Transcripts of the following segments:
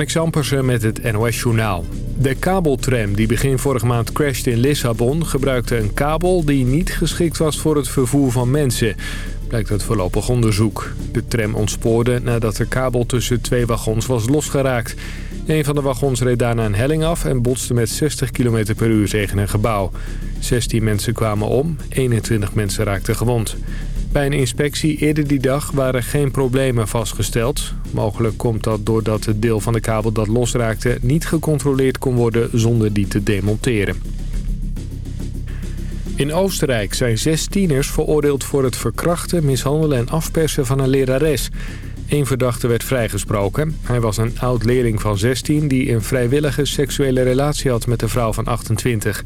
Marnix Ampersen met het NOS-journaal. De kabeltram die begin vorige maand crashte in Lissabon... gebruikte een kabel die niet geschikt was voor het vervoer van mensen. Blijkt uit voorlopig onderzoek. De tram ontspoorde nadat de kabel tussen twee wagons was losgeraakt. Een van de wagons reed daarna een helling af... en botste met 60 km per uur tegen een gebouw. 16 mensen kwamen om, 21 mensen raakten gewond. Bij een inspectie eerder die dag waren geen problemen vastgesteld. Mogelijk komt dat doordat het deel van de kabel dat losraakte... niet gecontroleerd kon worden zonder die te demonteren. In Oostenrijk zijn zes tieners veroordeeld voor het verkrachten, mishandelen en afpersen van een lerares. Eén verdachte werd vrijgesproken. Hij was een oud-leerling van 16 die een vrijwillige seksuele relatie had met een vrouw van 28.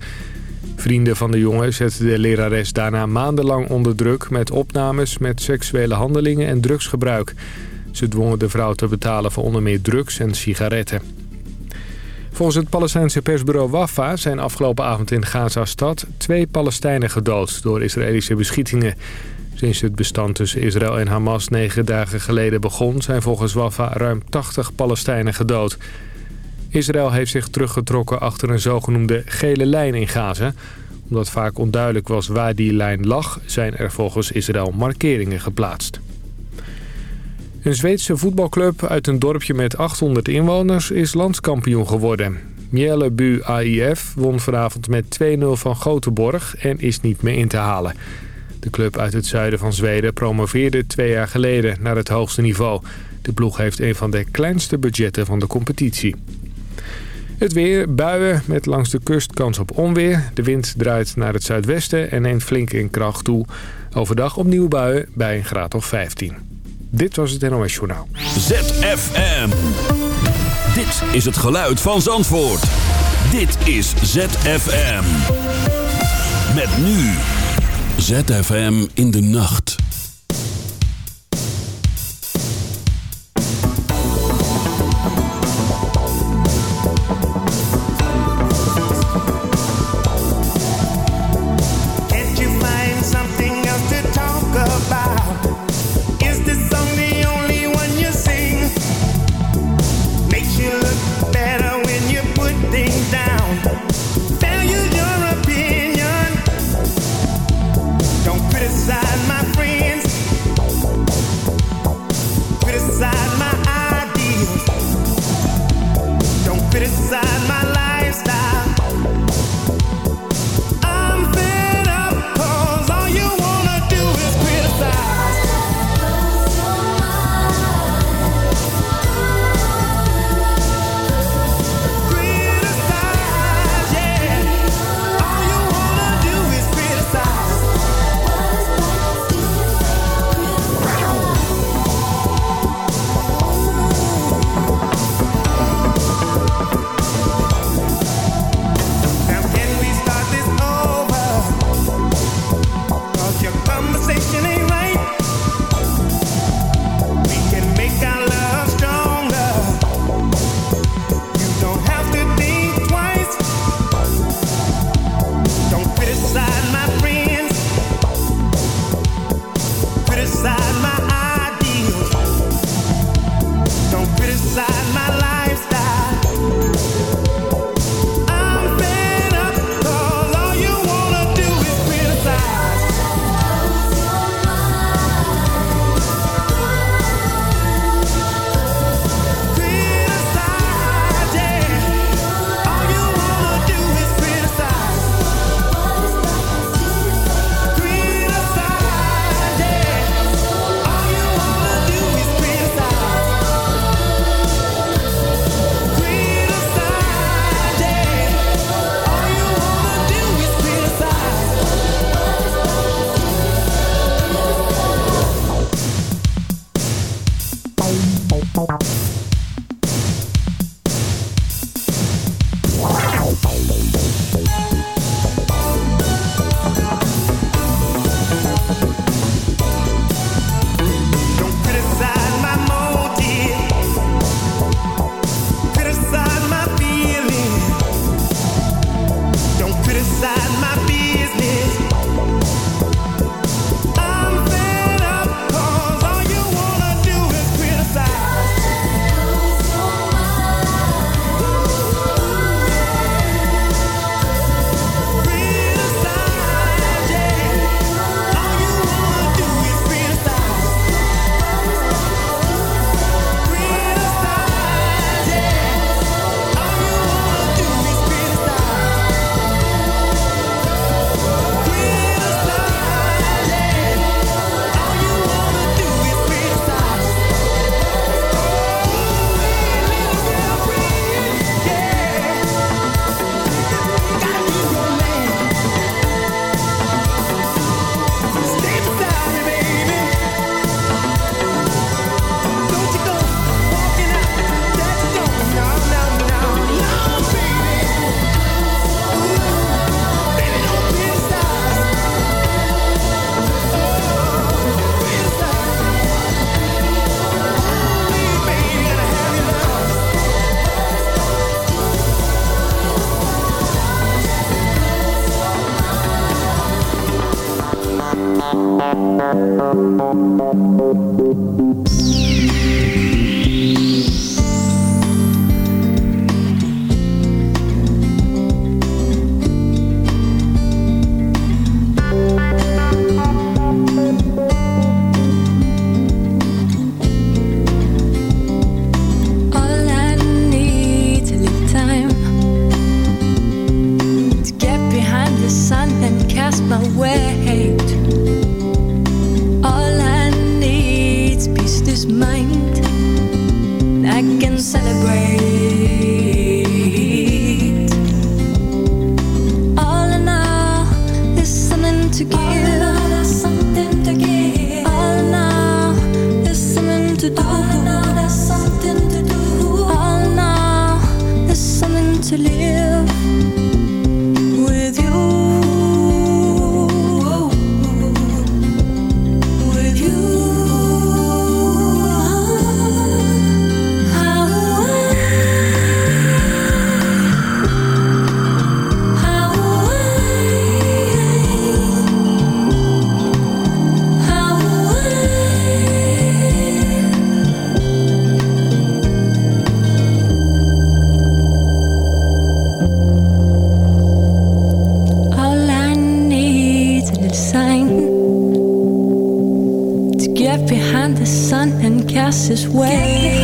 Vrienden van de jongen zetten de lerares daarna maandenlang onder druk... met opnames met seksuele handelingen en drugsgebruik. Ze dwongen de vrouw te betalen voor onder meer drugs en sigaretten. Volgens het Palestijnse persbureau Wafa zijn afgelopen avond in Gaza-stad... twee Palestijnen gedood door Israëlische beschietingen. Sinds het bestand tussen Israël en Hamas negen dagen geleden begon... zijn volgens Wafa ruim 80 Palestijnen gedood... Israël heeft zich teruggetrokken achter een zogenoemde gele lijn in Gaza. Omdat vaak onduidelijk was waar die lijn lag... zijn er volgens Israël markeringen geplaatst. Een Zweedse voetbalclub uit een dorpje met 800 inwoners is landskampioen geworden. Mjällby AIF won vanavond met 2-0 van Gothenburg en is niet meer in te halen. De club uit het zuiden van Zweden promoveerde twee jaar geleden naar het hoogste niveau. De ploeg heeft een van de kleinste budgetten van de competitie. Het weer, buien met langs de kust kans op onweer. De wind draait naar het zuidwesten en neemt flink in kracht toe. Overdag opnieuw buien bij een graad of 15. Dit was het NOS Journaal. ZFM. Dit is het geluid van Zandvoort. Dit is ZFM. Met nu. ZFM in de nacht. fastest way.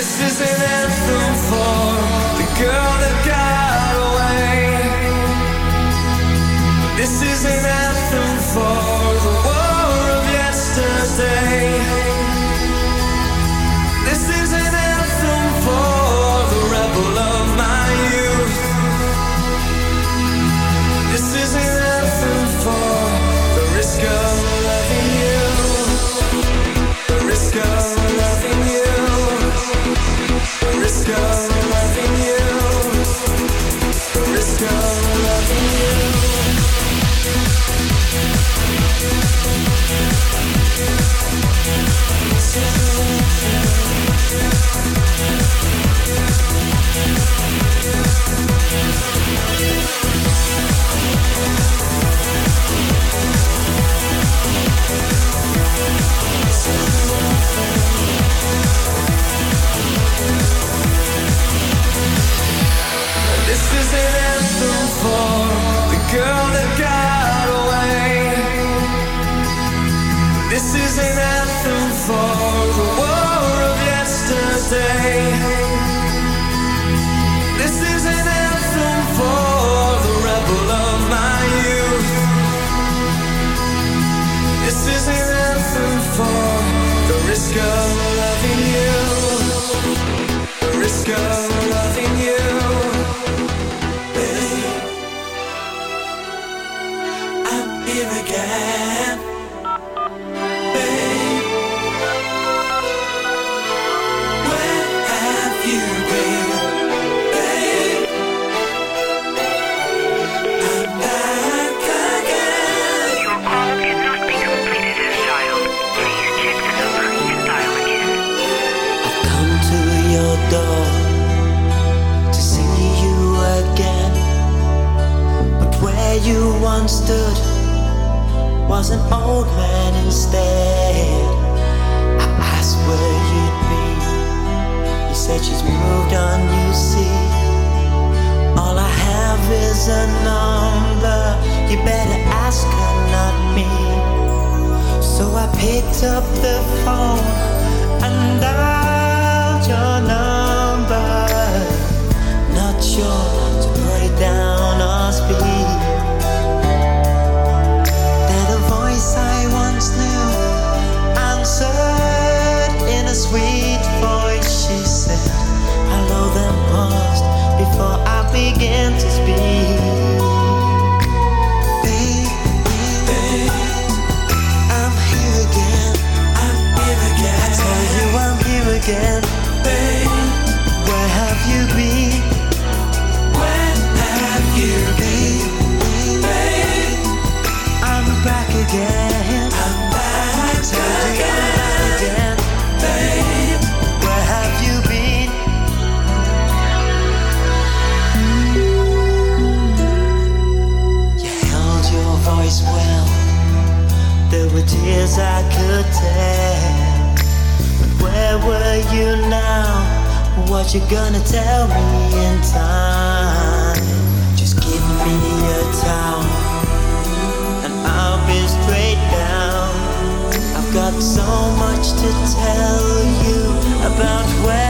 This is an anthem for the girl that got away. This is an anthem for say that got so much to tell you about where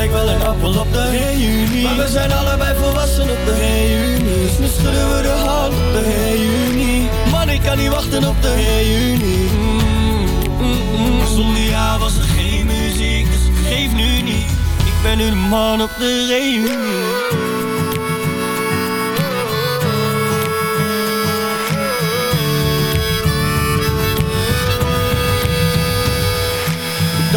Ik wel een appel op de reunie. Maar we zijn allebei volwassen op de reunie. Dus nu schudden we de hand op de reunie. Man, ik kan niet wachten op de reunie. Mm, mm, mm. Zonder jou was er geen muziek, dus geef nu niet. Ik ben nu de man op de reunie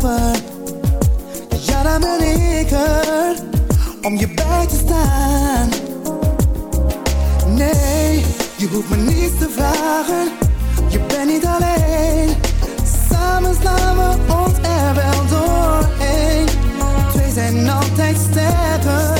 Ja, dan ben ik er om je bij te staan. Nee, je hoeft me niets te vragen. Je bent niet alleen. Samen slaan we ons er wel doorheen. Twee zijn altijd sterker.